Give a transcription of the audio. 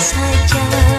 saja